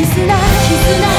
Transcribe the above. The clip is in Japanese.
絆絆。